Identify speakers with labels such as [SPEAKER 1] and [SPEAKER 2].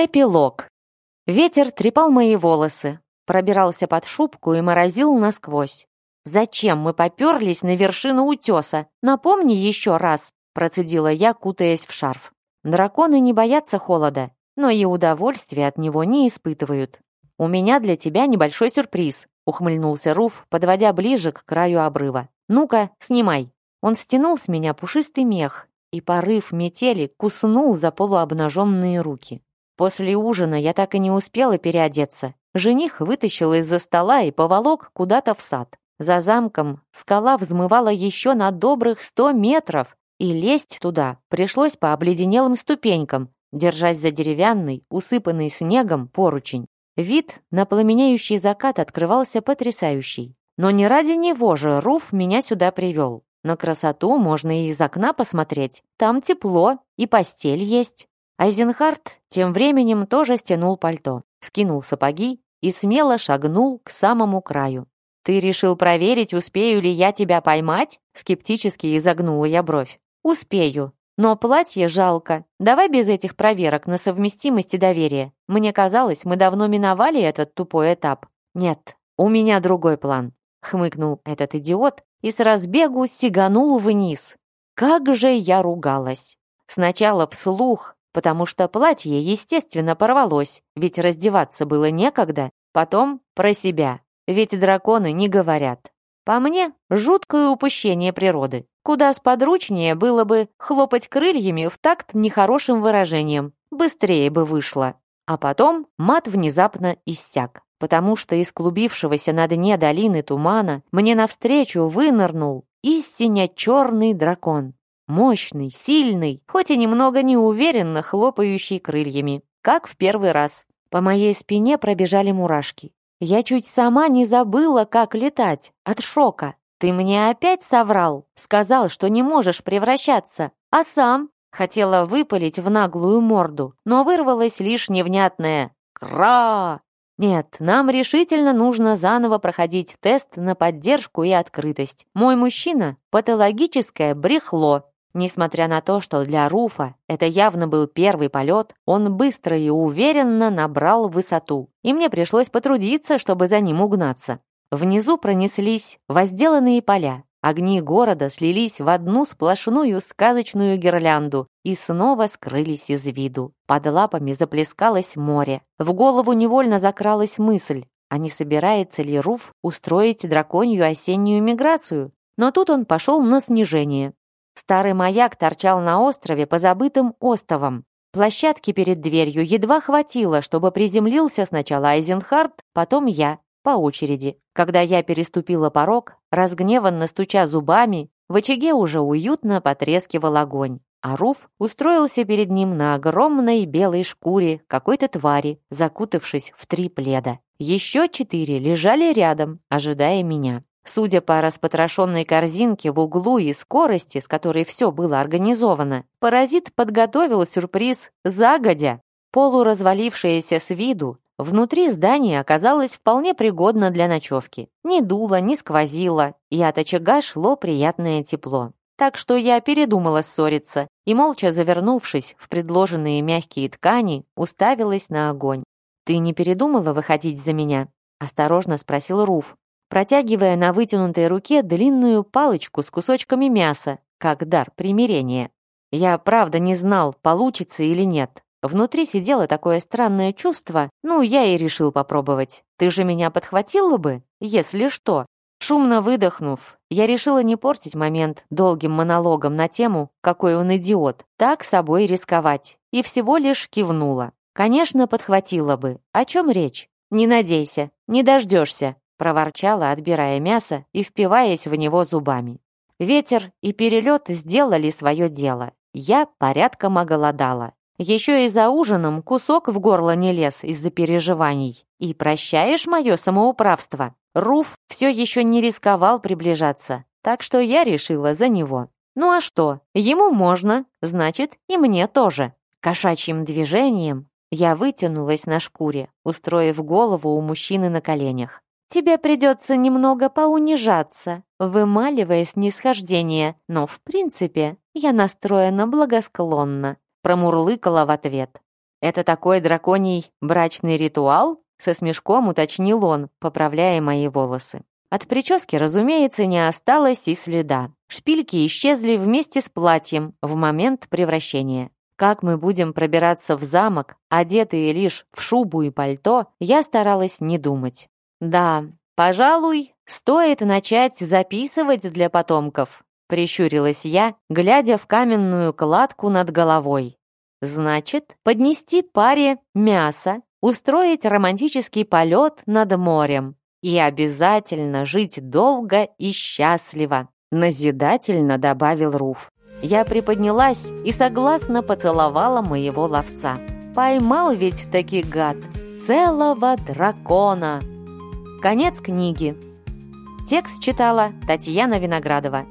[SPEAKER 1] Эпилог. Ветер трепал мои волосы, пробирался под шубку и морозил насквозь. «Зачем мы поперлись на вершину утеса? Напомни еще раз», процедила я, кутаясь в шарф. Драконы не боятся холода, но и удовольствия от него не испытывают. «У меня для тебя небольшой сюрприз», ухмыльнулся Руф, подводя ближе к краю обрыва. «Ну-ка, снимай». Он стянул с меня пушистый мех, и порыв метели куснул за полуобнаженные руки. После ужина я так и не успела переодеться. Жених вытащил из-за стола и поволок куда-то в сад. За замком скала взмывала еще на добрых сто метров, и лезть туда пришлось по обледенелым ступенькам, держась за деревянный, усыпанный снегом поручень. Вид на пламенеющий закат открывался потрясающий. Но не ради него же Руф меня сюда привел. На красоту можно и из окна посмотреть. Там тепло, и постель есть. Айзенхарт тем временем тоже стянул пальто, скинул сапоги и смело шагнул к самому краю. «Ты решил проверить, успею ли я тебя поймать?» Скептически изогнула я бровь. «Успею. Но платье жалко. Давай без этих проверок на совместимость и доверие. Мне казалось, мы давно миновали этот тупой этап. Нет, у меня другой план», хмыкнул этот идиот и с разбегу сиганул вниз. Как же я ругалась. Сначала вслух, потому что платье, естественно, порвалось, ведь раздеваться было некогда. Потом про себя, ведь драконы не говорят. По мне, жуткое упущение природы. Куда сподручнее было бы хлопать крыльями в такт нехорошим выражением. Быстрее бы вышло. А потом мат внезапно иссяк, потому что из клубившегося на дне долины тумана мне навстречу вынырнул истинно черный дракон. Мощный, сильный, хоть и немного неуверенно хлопающий крыльями, как в первый раз. По моей спине пробежали мурашки. Я чуть сама не забыла, как летать, от шока. Ты мне опять соврал, сказал, что не можешь превращаться, а сам хотела выпалить в наглую морду, но вырвалось лишь невнятное «Кра!». Нет, нам решительно нужно заново проходить тест на поддержку и открытость. Мой мужчина — патологическое брехло. Несмотря на то, что для Руфа это явно был первый полет, он быстро и уверенно набрал высоту, и мне пришлось потрудиться, чтобы за ним угнаться. Внизу пронеслись возделанные поля, огни города слились в одну сплошную сказочную гирлянду и снова скрылись из виду. Под лапами заплескалось море. В голову невольно закралась мысль, а не собирается ли Руф устроить драконью осеннюю миграцию? Но тут он пошел на снижение. Старый маяк торчал на острове по забытым остовам. Площадки перед дверью едва хватило, чтобы приземлился сначала Айзенхард, потом я, по очереди. Когда я переступила порог, разгневанно стуча зубами, в очаге уже уютно потрескивал огонь. А Руф устроился перед ним на огромной белой шкуре какой-то твари, закутавшись в три пледа. Еще четыре лежали рядом, ожидая меня. Судя по распотрошенной корзинке в углу и скорости, с которой все было организовано, паразит подготовил сюрприз загодя. Полуразвалившееся с виду, внутри здание оказалось вполне пригодно для ночевки. Ни дуло, ни сквозило, и от очага шло приятное тепло. Так что я передумала ссориться и, молча завернувшись в предложенные мягкие ткани, уставилась на огонь. «Ты не передумала выходить за меня?» — осторожно спросил Руф, протягивая на вытянутой руке длинную палочку с кусочками мяса, как дар примирения. Я правда не знал, получится или нет. Внутри сидело такое странное чувство, ну, я и решил попробовать. Ты же меня подхватила бы, если что. Шумно выдохнув, я решила не портить момент долгим монологом на тему «какой он идиот», так собой рисковать, и всего лишь кивнула. Конечно, подхватила бы. О чем речь? Не надейся, не дождешься проворчала, отбирая мясо и впиваясь в него зубами. Ветер и перелет сделали свое дело. Я порядком оголодала. Еще и за ужином кусок в горло не лез из-за переживаний. И прощаешь мое самоуправство? Руф все еще не рисковал приближаться, так что я решила за него. Ну а что, ему можно, значит и мне тоже. Кошачьим движением я вытянулась на шкуре, устроив голову у мужчины на коленях. Тебе придется немного поунижаться, вымаливая снисхождение, но, в принципе, я настроена благосклонно», промурлыкала в ответ. Это такой драконий брачный ритуал? Со смешком уточнил он, поправляя мои волосы. От прически, разумеется, не осталось и следа. Шпильки исчезли вместе с платьем в момент превращения. Как мы будем пробираться в замок, одетые лишь в шубу и пальто, я старалась не думать. Да, пожалуй, стоит начать записывать для потомков, прищурилась я, глядя в каменную кладку над головой. Значит, поднести паре мясо, устроить романтический полет над морем и обязательно жить долго и счастливо, назидательно добавил Руф. Я приподнялась и согласно поцеловала моего ловца. Поймал ведь таки гад целого дракона. Конец книги. Текст читала Татьяна Виноградова.